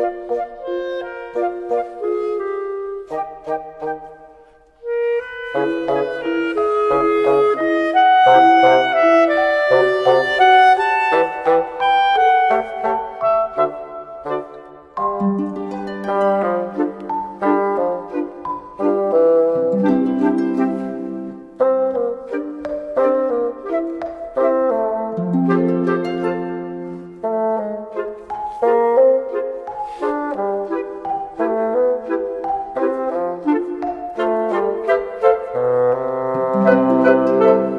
Thank you. Música